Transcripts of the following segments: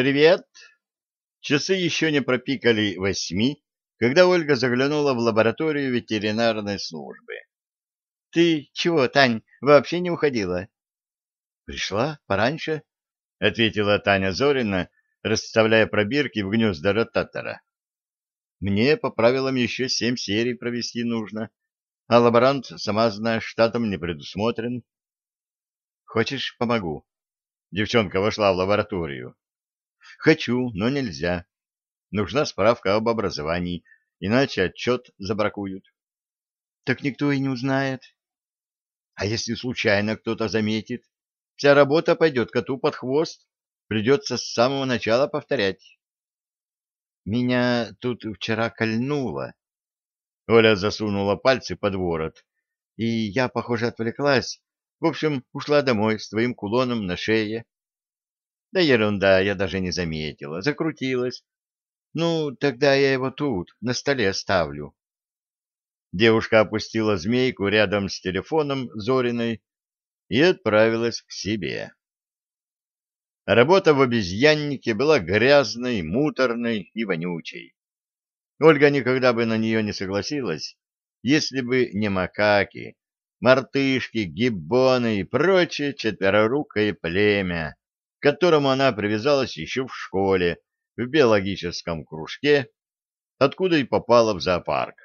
«Привет!» Часы еще не пропикали восьми, когда Ольга заглянула в лабораторию ветеринарной службы. — Ты чего, Тань, вообще не уходила? — Пришла пораньше, — ответила Таня Зорина, расставляя пробирки в гнезда ротатора. — Мне по правилам еще семь серий провести нужно, а лаборант, сама знаешь, штатом не предусмотрен. — Хочешь, помогу? Девчонка вошла в лабораторию. — Хочу, но нельзя. Нужна справка об образовании, иначе отчет забракуют. Так никто и не узнает. А если случайно кто-то заметит, вся работа пойдет коту под хвост, придется с самого начала повторять. Меня тут вчера кольнуло. Оля засунула пальцы под ворот, и я, похоже, отвлеклась. В общем, ушла домой с твоим кулоном на шее. Да ерунда, я даже не заметила. Закрутилась, ну, тогда я его тут, на столе оставлю. Девушка опустила змейку рядом с телефоном Зориной и отправилась к себе. Работа в обезьяннике была грязной, муторной и вонючей. Ольга никогда бы на нее не согласилась, если бы не макаки, мартышки, гиббоны и прочее четверорукое племя, к которому она привязалась еще в школе, в биологическом кружке, откуда и попала в зоопарк.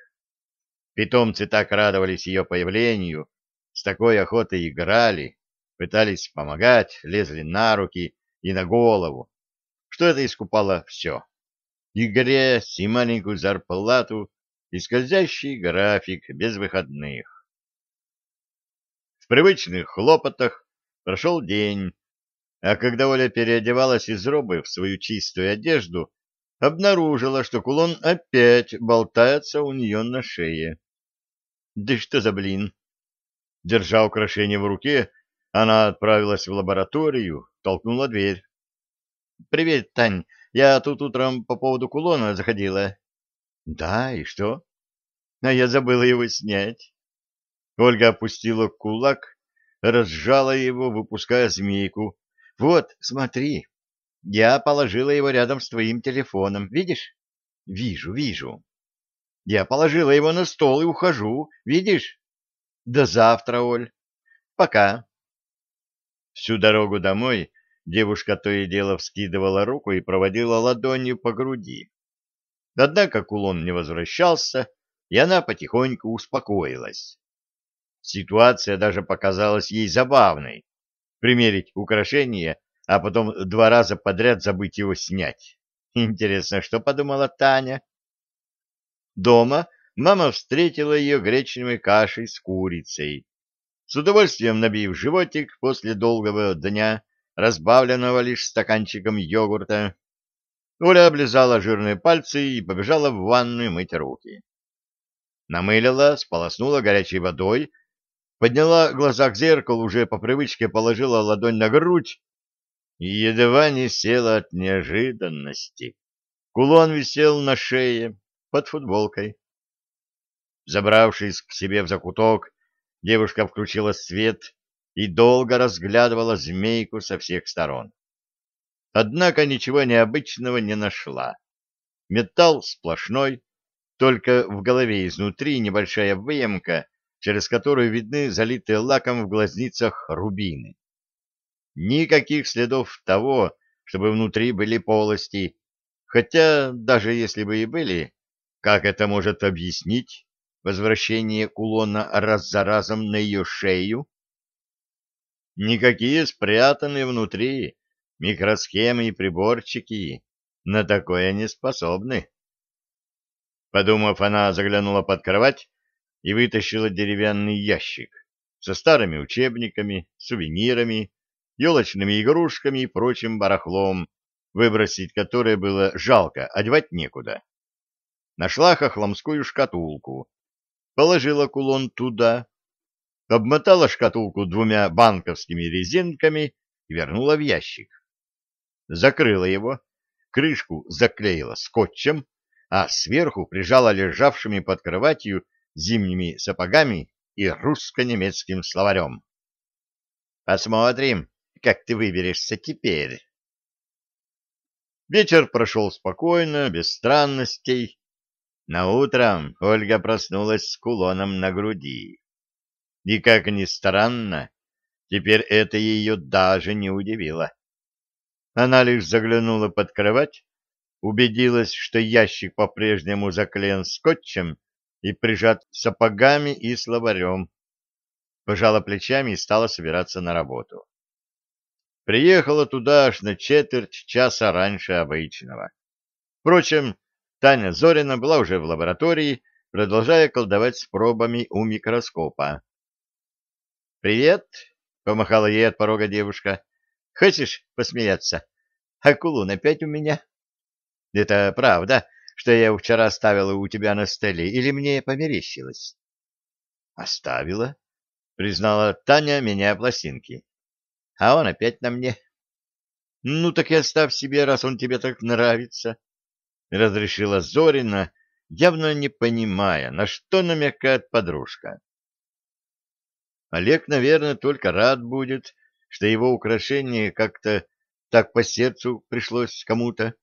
Питомцы так радовались ее появлению, с такой охотой играли, пытались помогать, лезли на руки и на голову, что это искупало все. И грязь, и маленькую зарплату, и скользящий график без выходных. В привычных хлопотах прошел день, а когда Оля переодевалась из робы в свою чистую одежду, обнаружила, что кулон опять болтается у нее на шее. Да что за блин? Держа украшение в руке, она отправилась в лабораторию, толкнула дверь. — Привет, Тань. Я тут утром по поводу кулона заходила. — Да, и что? — А я забыла его снять. Ольга опустила кулак, разжала его, выпуская змейку, вот, смотри. Я положила его рядом с твоим телефоном. Видишь? Вижу, вижу. Я положила его на стол и ухожу. Видишь? До завтра, Оль. Пока. Всю дорогу домой девушка то и дело вскидывала руку и проводила ладонью по груди. Однако кулон не возвращался, и она потихоньку успокоилась. Ситуация даже показалась ей забавной примерить украшение, а потом два раза подряд забыть его снять. Интересно, что подумала Таня? Дома мама встретила ее гречневой кашей с курицей. С удовольствием набив животик после долгого дня, разбавленного лишь стаканчиком йогурта, Оля облизала жирные пальцы и побежала в ванную мыть руки. Намылила, сполоснула горячей водой подняла глаза к зеркалу, уже по привычке положила ладонь на грудь и едва не села от неожиданности. Кулон висел на шее под футболкой. Забравшись к себе в закуток, девушка включила свет и долго разглядывала змейку со всех сторон. Однако ничего необычного не нашла. Металл сплошной, только в голове изнутри небольшая выемка через которую видны залитые лаком в глазницах рубины. Никаких следов того, чтобы внутри были полости, хотя даже если бы и были, как это может объяснить возвращение кулона раз за разом на ее шею? Никакие спрятанные внутри микросхемы и приборчики на такое не способны. Подумав, она заглянула под кровать и вытащила деревянный ящик со старыми учебниками, сувенирами, елочными игрушками и прочим барахлом, выбросить которое было жалко, одевать некуда. Нашла хохломскую шкатулку, положила кулон туда, обмотала шкатулку двумя банковскими резинками и вернула в ящик. Закрыла его, крышку заклеила скотчем, а сверху прижала лежавшими под кроватью зимними сапогами и русско-немецким словарем. Посмотрим, как ты выберешься теперь. Вечер прошел спокойно, без странностей. На утром Ольга проснулась с кулоном на груди. И, как ни странно, теперь это ее даже не удивило. Она лишь заглянула под кровать, убедилась, что ящик по-прежнему заклеен скотчем и прижат сапогами и словарем. Пожала плечами и стала собираться на работу. Приехала туда аж на четверть часа раньше обычного. Впрочем, Таня Зорина была уже в лаборатории, продолжая колдовать с пробами у микроскопа. «Привет!» — помахала ей от порога девушка. «Хочешь посмеяться? Акулун опять у меня?» «Это правда, что я вчера оставила у тебя на столе, или мне померещилось?» «Оставила», — признала Таня, меняя пластинки. «А он опять на мне». «Ну так и оставь себе, раз он тебе так нравится», — разрешила Зорина, явно не понимая, на что намекает подружка. Олег, наверное, только рад будет, что его украшение как-то так по сердцу пришлось кому-то.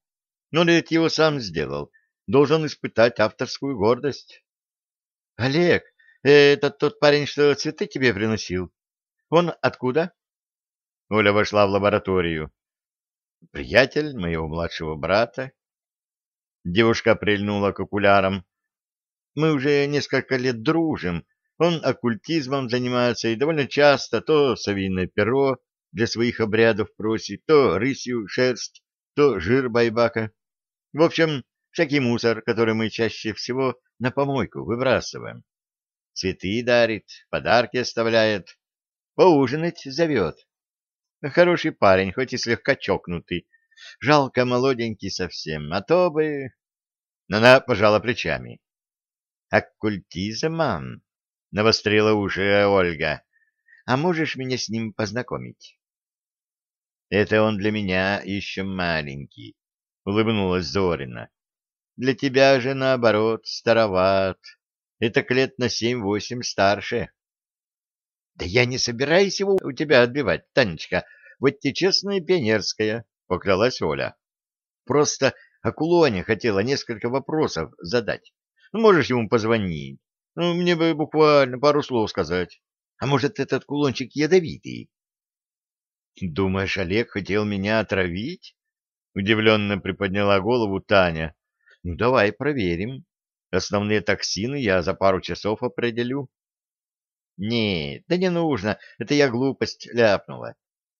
Но ведь его сам сделал, должен испытать авторскую гордость. — Олег, это тот парень, что цветы тебе приносил? Он откуда? Оля вошла в лабораторию. — Приятель моего младшего брата. Девушка прильнула к окулярам. — Мы уже несколько лет дружим. Он оккультизмом занимается и довольно часто то совиное перо для своих обрядов просит, то рысью шерсть, то жир байбака. В общем, всякий мусор, который мы чаще всего на помойку выбрасываем. Цветы дарит, подарки оставляет, поужинать зовет. Хороший парень, хоть и слегка чокнутый. Жалко молоденький совсем, а то бы... Она пожала плечами. Оккультизмом? Навострила уши Ольга. А можешь меня с ним познакомить? Это он для меня еще маленький. — улыбнулась Зорина. — Для тебя же, наоборот, староват. Это лет на семь-восемь старше. — Да я не собираюсь его у тебя отбивать, Танечка. Вот те честная пионерская, — поклялась Оля. — Просто Акулоне хотела несколько вопросов задать. Ну, можешь ему позвонить. Ну, мне бы буквально пару слов сказать. А может, этот кулончик ядовитый? — Думаешь, Олег хотел меня отравить? Удивленно приподняла голову Таня. Ну, давай проверим. Основные токсины я за пару часов определю. Не, да не нужно. Это я глупость ляпнула.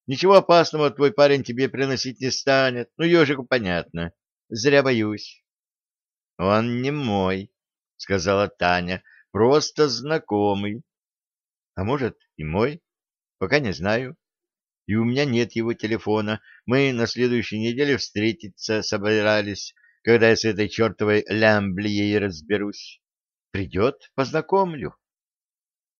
Ничего опасного твой парень тебе приносить не станет. Ну, ежику понятно. Зря боюсь. Он не мой, сказала Таня. Просто знакомый. А может, и мой? Пока не знаю и у меня нет его телефона. Мы на следующей неделе встретиться собирались, когда я с этой чертовой лямблией разберусь. Придет, познакомлю.